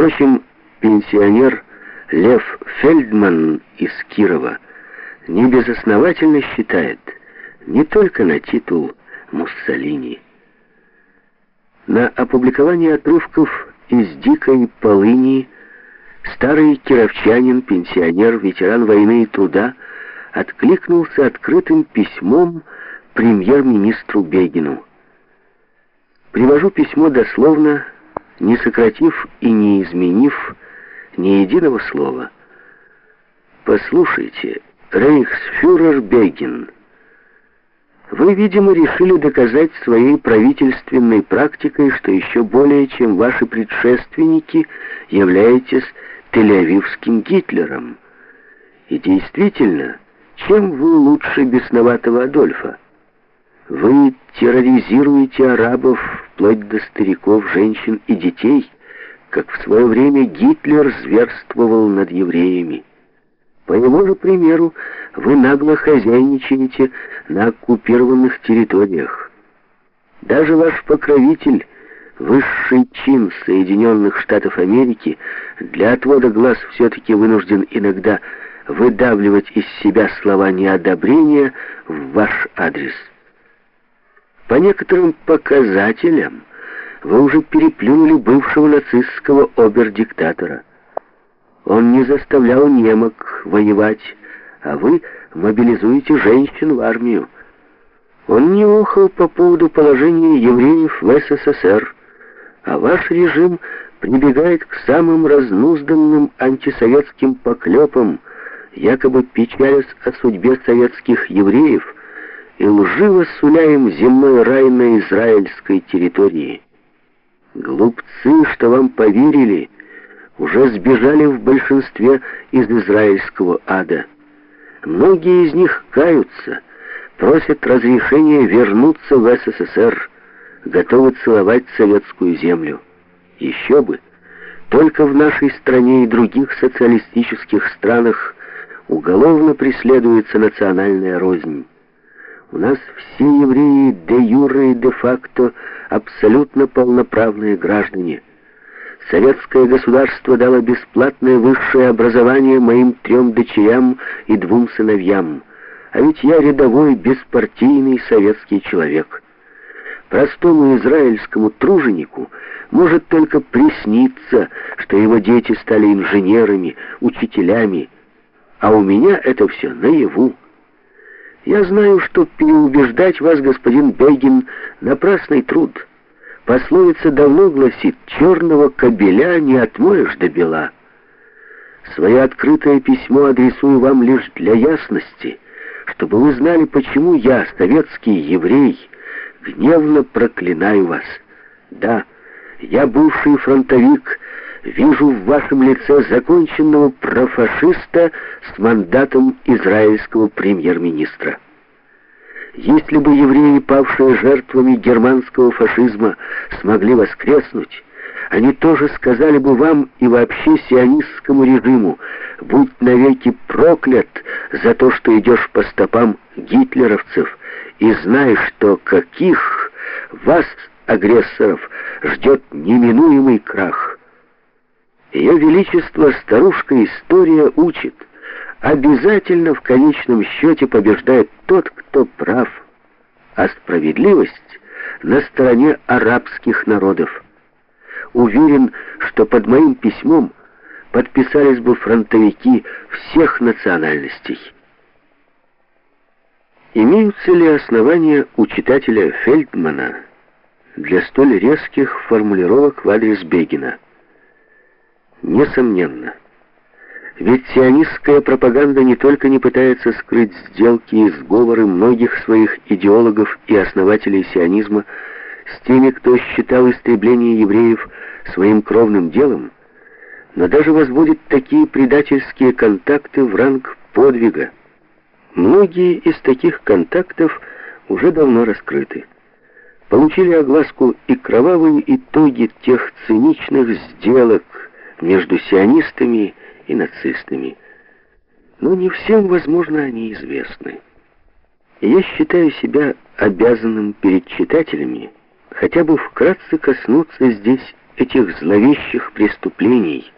Впрочем, пенсионер Лев Фельдман из Кирова небезосновательно считает не только на титул Муссолини. На опубликование отрывков из «Дикой полыни» старый кировчанин, пенсионер, ветеран войны и труда откликнулся открытым письмом премьер-министру Бегину. Привожу письмо дословно, не сократив и не изменив ни единого слова. Послушайте, рейхсфюрер Бегин, вы, видимо, решили доказать своей правительственной практикой, что еще более, чем ваши предшественники, являетесь тель-авивским Гитлером. И действительно, чем вы лучше бесноватого Адольфа? Вы терроризируете арабов вплоть до стариков, женщин и детей, как в свое время Гитлер зверствовал над евреями. По его же примеру, вы нагло хозяйничаете на оккупированных территориях. Даже ваш покровитель, высший чин Соединенных Штатов Америки, для отвода глаз все-таки вынужден иногда выдавливать из себя слова неодобрения в ваш адрес. По некоторым показателям вы уже переплюнули бывшего нацистского обер-диктатора. Он не заставлял немок воевать, а вы мобилизуете женщин в армию. Он не охал по поводу положения евреев в СССР, а ваш режим прибегает к самым разнузданным антисоветским поклепам, якобы печалясь о судьбе советских евреев, и лживо суля им земной рай на израильской территории. Глупцы, что вам поверили, уже сбежали в большинстве из израильского ада. Многие из них каются, просят разрешения вернуться в СССР, готовы целовать советскую землю. Еще бы, только в нашей стране и других социалистических странах уголовно преследуется национальная рознь. У нас все евреи де юре и де факто абсолютно полноправные граждане. Советское государство дало бесплатное высшее образование моим трем дочерям и двум сыновьям. А ведь я рядовой, беспартийный советский человек. Простому израильскому труженику может только присниться, что его дети стали инженерами, учителями, а у меня это все наяву. Я знаю, что переубеждать вас, господин Бегин, напрасный труд. Пословица давно гласит, черного кобеля не отмоешь до бела. Свое открытое письмо адресую вам лишь для ясности, чтобы вы знали, почему я, советский еврей, гневно проклинаю вас. Да, я бывший фронтовик, вижу в вашем лице законченного профашиста с мандатом израильского премьер-министра. Если бы евреи, павшие жертвами германского фашизма, смогли воскреснуть, они тоже сказали бы вам и вообще сионистскому режиму, будь навеки проклят за то, что идешь по стопам гитлеровцев, и знай, что каких вас, агрессоров, ждет неминуемый крах. Ее Величество, старушка история учит, обязательно в конечном счете побеждает тот, кто прав, а справедливость на стороне арабских народов. Уверен, что под моим письмом подписались бы фронтовики всех национальностей. Имеются ли основания у читателя Фельдмана для столь резких формулировок в адрес Бегина? Несомненно. Ведь сионистская пропаганда не только не пытается скрыть сделки и сговоры многих своих идеологов и основателей сионизма с теми, кто считал истребление евреев своим кровным делом, но даже возводит такие предательские контакты в ранг подвига. Многие из таких контактов уже давно раскрыты. Получили огласку и кровавые итоги тех циничных сделок, между сионистами и нацистами. Но не всем, возможно, они известны. Я считаю себя обязанным перед читателями хотя бы вкратце коснуться здесь этих зловещих преступлений